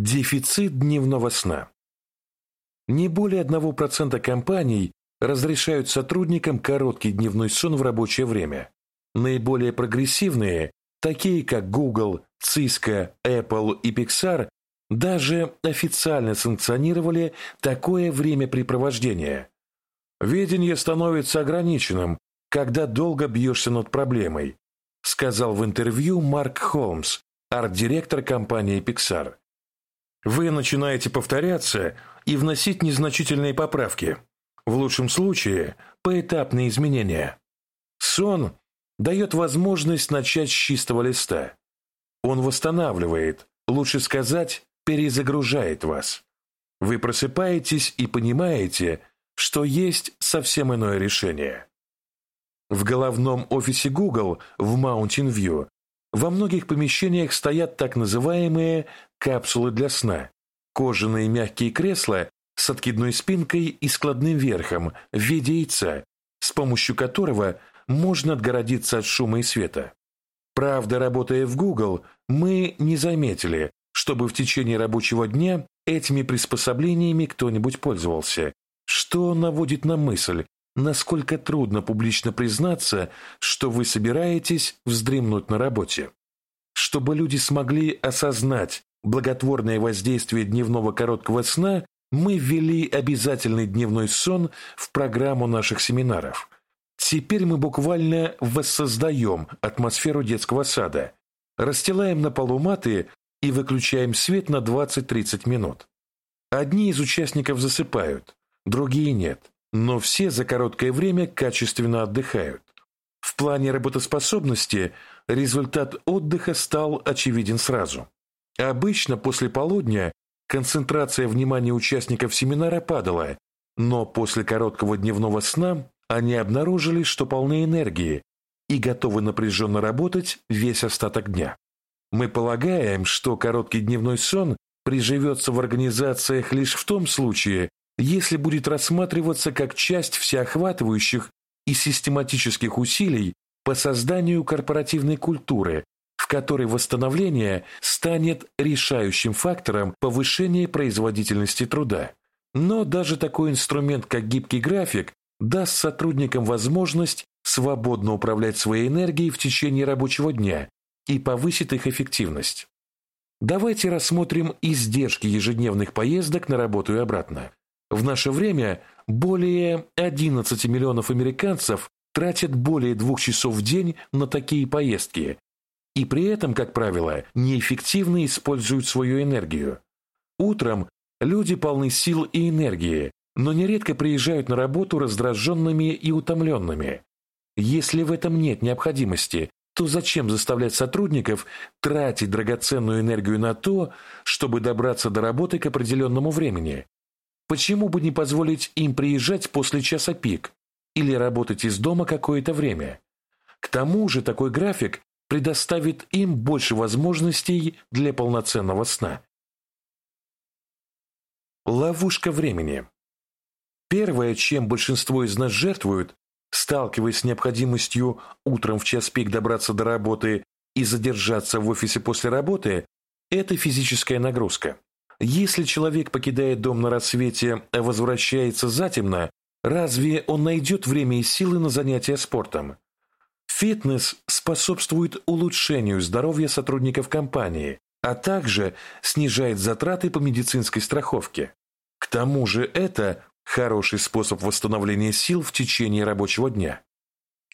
Дефицит дневного сна. Не более 1% компаний разрешают сотрудникам короткий дневной сон в рабочее время. Наиболее прогрессивные, такие как Google, Cisco, Apple и Pixar, даже официально санкционировали такое времяпрепровождение. «Видение становится ограниченным, когда долго бьешься над проблемой», сказал в интервью Марк Холмс, арт-директор компании Pixar. Вы начинаете повторяться и вносить незначительные поправки. В лучшем случае – поэтапные изменения. Сон дает возможность начать с чистого листа. Он восстанавливает, лучше сказать, перезагружает вас. Вы просыпаетесь и понимаете, что есть совсем иное решение. В головном офисе Google в Mountain View во многих помещениях стоят так называемые капсулы для сна, кожаные мягкие кресла с откидной спинкой и складным верхом в виде яйца, с помощью которого можно отгородиться от шума и света. Правда, работая в Google, мы не заметили, чтобы в течение рабочего дня этими приспособлениями кто-нибудь пользовался, что наводит на мысль, насколько трудно публично признаться, что вы собираетесь вздремнуть на работе. Чтобы люди смогли осознать благотворное воздействие дневного короткого сна, мы ввели обязательный дневной сон в программу наших семинаров. Теперь мы буквально воссоздаем атмосферу детского сада, расстилаем на полу маты и выключаем свет на 20-30 минут. Одни из участников засыпают, другие нет но все за короткое время качественно отдыхают. В плане работоспособности результат отдыха стал очевиден сразу. Обычно после полудня концентрация внимания участников семинара падала, но после короткого дневного сна они обнаружили, что полны энергии и готовы напряженно работать весь остаток дня. Мы полагаем, что короткий дневной сон приживется в организациях лишь в том случае, если будет рассматриваться как часть всеохватывающих и систематических усилий по созданию корпоративной культуры, в которой восстановление станет решающим фактором повышения производительности труда. Но даже такой инструмент, как гибкий график, даст сотрудникам возможность свободно управлять своей энергией в течение рабочего дня и повысит их эффективность. Давайте рассмотрим издержки ежедневных поездок на работу и обратно. В наше время более 11 миллионов американцев тратят более двух часов в день на такие поездки и при этом, как правило, неэффективно используют свою энергию. Утром люди полны сил и энергии, но нередко приезжают на работу раздраженными и утомленными. Если в этом нет необходимости, то зачем заставлять сотрудников тратить драгоценную энергию на то, чтобы добраться до работы к определенному времени? Почему бы не позволить им приезжать после часа пик или работать из дома какое-то время? К тому же такой график предоставит им больше возможностей для полноценного сна. Ловушка времени. Первое, чем большинство из нас жертвуют, сталкиваясь с необходимостью утром в час пик добраться до работы и задержаться в офисе после работы, это физическая нагрузка. Если человек покидает дом на рассвете, а возвращается затемно, разве он найдет время и силы на занятия спортом? Фитнес способствует улучшению здоровья сотрудников компании, а также снижает затраты по медицинской страховке. К тому же это хороший способ восстановления сил в течение рабочего дня.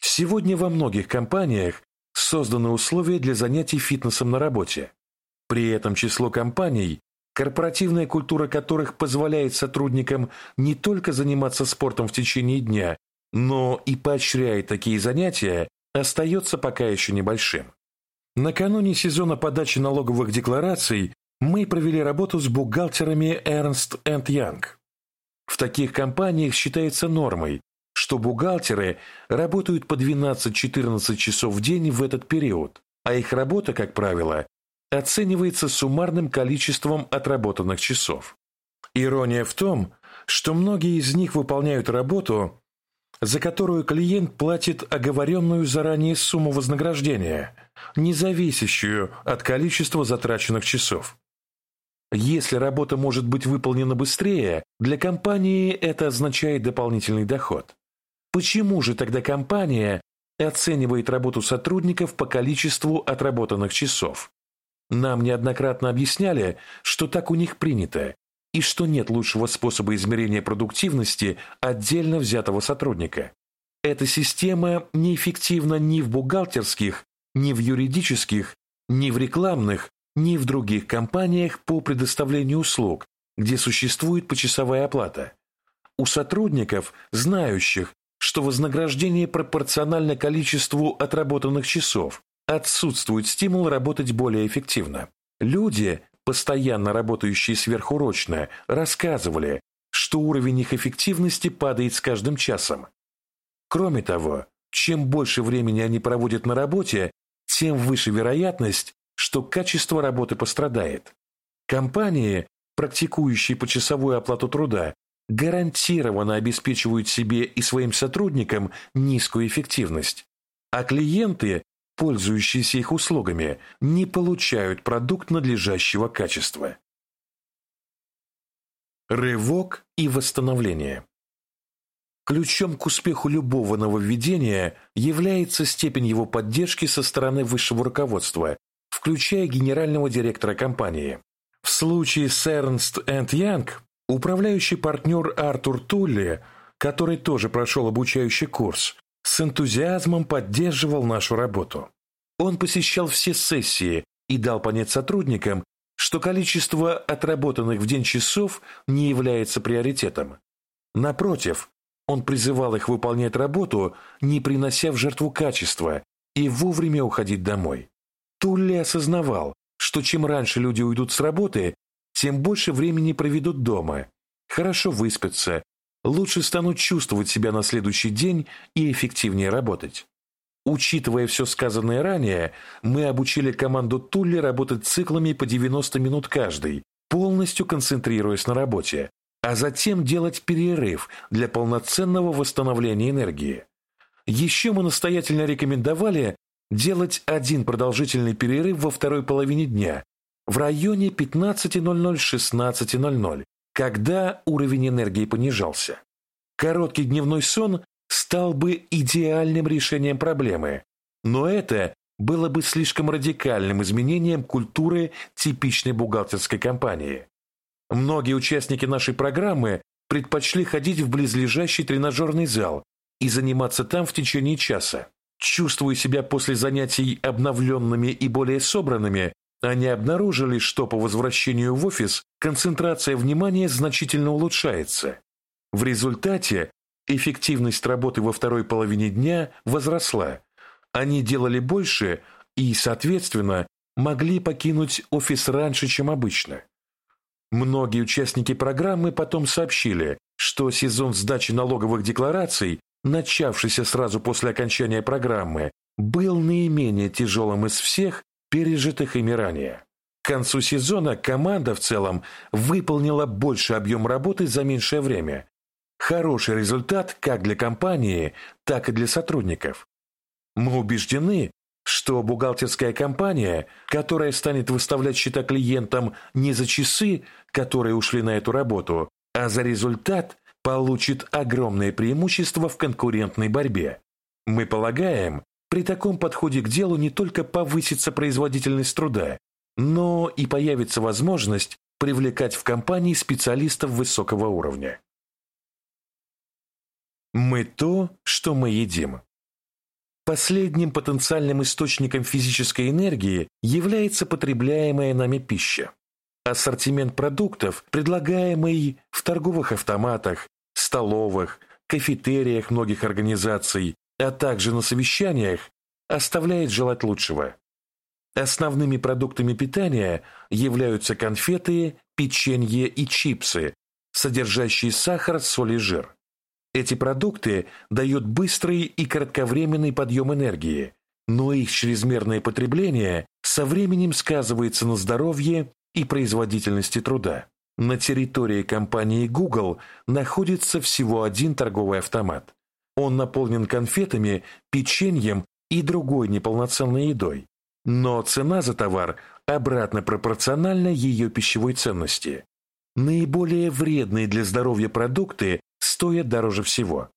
Сегодня во многих компаниях созданы условия для занятий фитнесом на работе. При этом число компаний, корпоративная культура которых позволяет сотрудникам не только заниматься спортом в течение дня, но и поощряет такие занятия, остается пока еще небольшим. Накануне сезона подачи налоговых деклараций мы провели работу с бухгалтерами Ernst Young. В таких компаниях считается нормой, что бухгалтеры работают по 12-14 часов в день в этот период, а их работа, как правило, оценивается суммарным количеством отработанных часов. Ирония в том, что многие из них выполняют работу, за которую клиент платит оговоренную заранее сумму вознаграждения, не зависящую от количества затраченных часов. Если работа может быть выполнена быстрее, для компании это означает дополнительный доход. Почему же тогда компания оценивает работу сотрудников по количеству отработанных часов? Нам неоднократно объясняли, что так у них принято, и что нет лучшего способа измерения продуктивности отдельно взятого сотрудника. Эта система неэффективна ни в бухгалтерских, ни в юридических, ни в рекламных, ни в других компаниях по предоставлению услуг, где существует почасовая оплата. У сотрудников, знающих, что вознаграждение пропорционально количеству отработанных часов, отсутствует стимул работать более эффективно. Люди, постоянно работающие сверхурочно, рассказывали, что уровень их эффективности падает с каждым часом. Кроме того, чем больше времени они проводят на работе, тем выше вероятность, что качество работы пострадает. Компании, практикующие почасовую оплату труда, гарантированно обеспечивают себе и своим сотрудникам низкую эффективность, а клиенты пользующиеся их услугами, не получают продукт надлежащего качества. Рывок и восстановление Ключом к успеху любого нововведения является степень его поддержки со стороны высшего руководства, включая генерального директора компании. В случае с Ernst Young управляющий партнер Артур Тулли, который тоже прошел обучающий курс, с энтузиазмом поддерживал нашу работу. Он посещал все сессии и дал понять сотрудникам, что количество отработанных в день часов не является приоритетом. Напротив, он призывал их выполнять работу, не принося в жертву качества, и вовремя уходить домой. Тулли осознавал, что чем раньше люди уйдут с работы, тем больше времени проведут дома, хорошо выспятся, лучше станут чувствовать себя на следующий день и эффективнее работать. Учитывая все сказанное ранее, мы обучили команду Тулли работать циклами по 90 минут каждый, полностью концентрируясь на работе, а затем делать перерыв для полноценного восстановления энергии. Еще мы настоятельно рекомендовали делать один продолжительный перерыв во второй половине дня, в районе 15.00-16.00, когда уровень энергии понижался. Короткий дневной сон стал бы идеальным решением проблемы, но это было бы слишком радикальным изменением культуры типичной бухгалтерской компании. Многие участники нашей программы предпочли ходить в близлежащий тренажерный зал и заниматься там в течение часа. Чувствуя себя после занятий обновленными и более собранными, они обнаружили, что по возвращению в офис концентрация внимания значительно улучшается. В результате эффективность работы во второй половине дня возросла. Они делали больше и, соответственно, могли покинуть офис раньше, чем обычно. Многие участники программы потом сообщили, что сезон сдачи налоговых деклараций, начавшийся сразу после окончания программы, был наименее тяжелым из всех, пережитых ими ранее. К концу сезона команда в целом выполнила больше объем работы за меньшее время. Хороший результат как для компании, так и для сотрудников. Мы убеждены, что бухгалтерская компания, которая станет выставлять счета клиентам не за часы, которые ушли на эту работу, а за результат, получит огромное преимущество в конкурентной борьбе. Мы полагаем, при таком подходе к делу не только повысится производительность труда, но и появится возможность привлекать в компании специалистов высокого уровня. Мы то, что мы едим. Последним потенциальным источником физической энергии является потребляемая нами пища. Ассортимент продуктов, предлагаемый в торговых автоматах, столовых, кафетериях многих организаций, а также на совещаниях, оставляет желать лучшего. Основными продуктами питания являются конфеты, печенье и чипсы, содержащие сахар, соль и жир. Эти продукты дают быстрый и кратковременный подъем энергии, но их чрезмерное потребление со временем сказывается на здоровье и производительности труда. На территории компании Google находится всего один торговый автомат. Он наполнен конфетами, печеньем и другой неполноценной едой. но цена за товар обратно пропорциональна ее пищевой ценности. Наиболее вредные для здоровья продукты стоят дороже всего.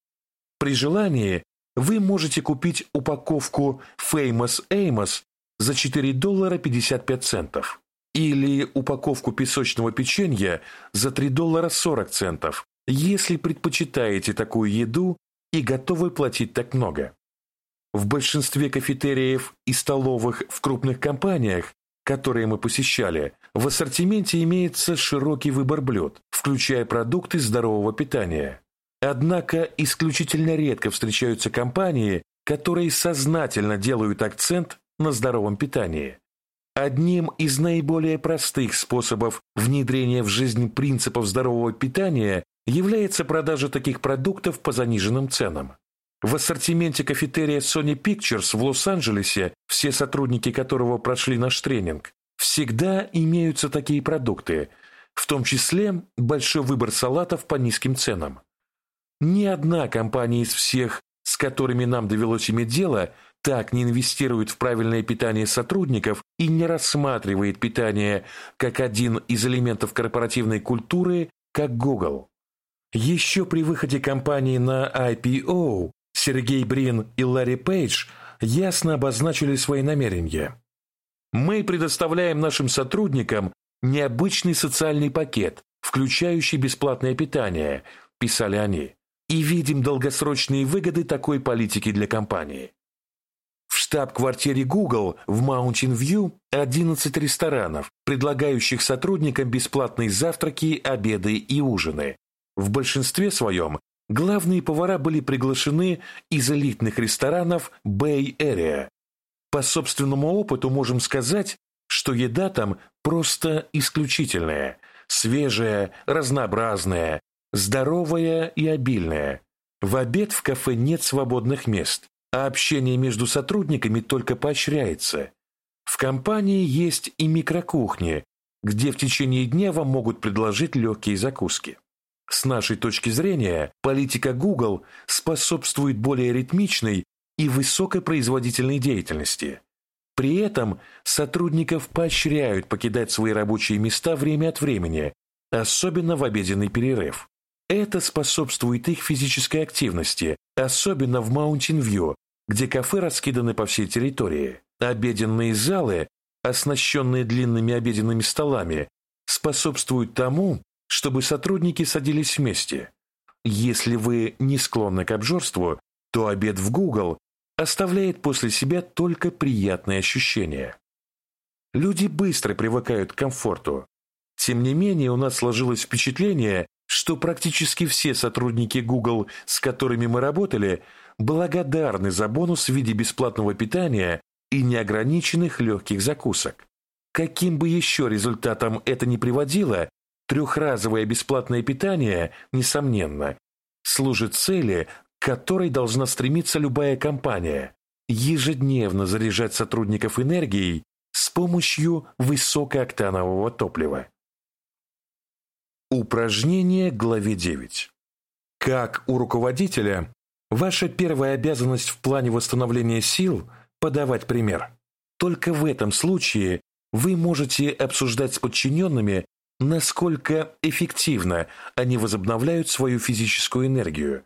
При желании вы можете купить упаковку Famous Amos за 4 доллара 55 центов или упаковку песочного печенья за 3 доллара 40 центов, если предпочитаете такую еду и готовы платить так много. В большинстве кафетериев и столовых в крупных компаниях, которые мы посещали, в ассортименте имеется широкий выбор блюд, включая продукты здорового питания. Однако исключительно редко встречаются компании, которые сознательно делают акцент на здоровом питании. Одним из наиболее простых способов внедрения в жизнь принципов здорового питания является продажа таких продуктов по заниженным ценам. В ассортименте кафетерия Sony Pictures в Лос-Анджелесе, все сотрудники которого прошли наш тренинг, всегда имеются такие продукты, в том числе большой выбор салатов по низким ценам. Ни одна компания из всех, с которыми нам довелось иметь дело, так не инвестирует в правильное питание сотрудников и не рассматривает питание как один из элементов корпоративной культуры, как Google. Еще при выходе компании на IPO Сергей Брин и Ларри Пейдж ясно обозначили свои намерения. Мы предоставляем нашим сотрудникам необычный социальный пакет, включающий бесплатное питание, писали они, и видим долгосрочные выгоды такой политики для компании. В штаб-квартире Google в View 11 ресторанов, предлагающих сотрудникам бесплатные завтраки, обеды и ужины, в большинстве своем главные повара были приглашены из элитных ресторанов Bay Area. По собственному опыту можем сказать, что еда там просто исключительная, свежая, разнообразная, здоровая и обильная. В обед в кафе нет свободных мест, а общение между сотрудниками только поощряется. В компании есть и микрокухни, где в течение дня вам могут предложить легкие закуски. С нашей точки зрения, политика Google способствует более ритмичной и высокопроизводительной деятельности. При этом сотрудников поощряют покидать свои рабочие места время от времени, особенно в обеденный перерыв. Это способствует их физической активности, особенно в Маунтин-Вью, где кафе раскиданы по всей территории. Обеденные залы, оснащенные длинными обеденными столами, способствуют тому, чтобы сотрудники садились вместе. Если вы не склонны к обжорству, то обед в Google оставляет после себя только приятные ощущения. Люди быстро привыкают к комфорту. Тем не менее, у нас сложилось впечатление, что практически все сотрудники Google, с которыми мы работали, благодарны за бонус в виде бесплатного питания и неограниченных легких закусок. Каким бы еще результатом это ни приводило, Трехразовое бесплатное питание, несомненно, служит цели, к которой должна стремиться любая компания – ежедневно заряжать сотрудников энергией с помощью высокооктанового топлива. Упражнение главе 9. Как у руководителя, ваша первая обязанность в плане восстановления сил – подавать пример. Только в этом случае вы можете обсуждать с подчиненными насколько эффективно они возобновляют свою физическую энергию.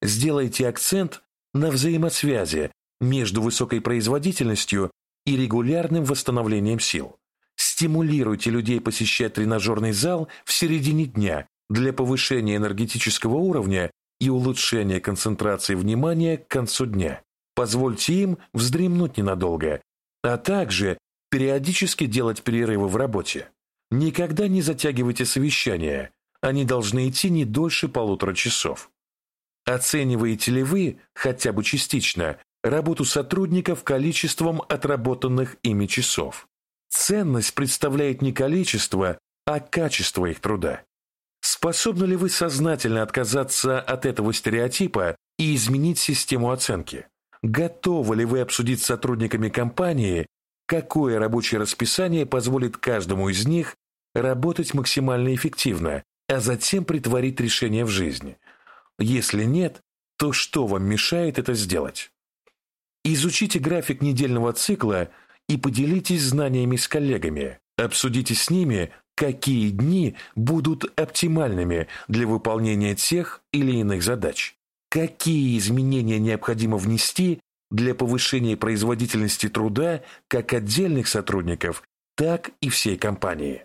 Сделайте акцент на взаимосвязи между высокой производительностью и регулярным восстановлением сил. Стимулируйте людей посещать тренажерный зал в середине дня для повышения энергетического уровня и улучшения концентрации внимания к концу дня. Позвольте им вздремнуть ненадолго, а также периодически делать перерывы в работе. Никогда не затягивайте совещания, они должны идти не дольше полутора часов. Оцениваете ли вы, хотя бы частично, работу сотрудников количеством отработанных ими часов? Ценность представляет не количество, а качество их труда. Способны ли вы сознательно отказаться от этого стереотипа и изменить систему оценки? Готовы ли вы обсудить с сотрудниками компании, какое рабочее расписание позволит каждому из них работать максимально эффективно, а затем притворить решение в жизнь. Если нет, то что вам мешает это сделать? Изучите график недельного цикла и поделитесь знаниями с коллегами. Обсудите с ними, какие дни будут оптимальными для выполнения тех или иных задач. Какие изменения необходимо внести для повышения производительности труда как отдельных сотрудников, так и всей компании.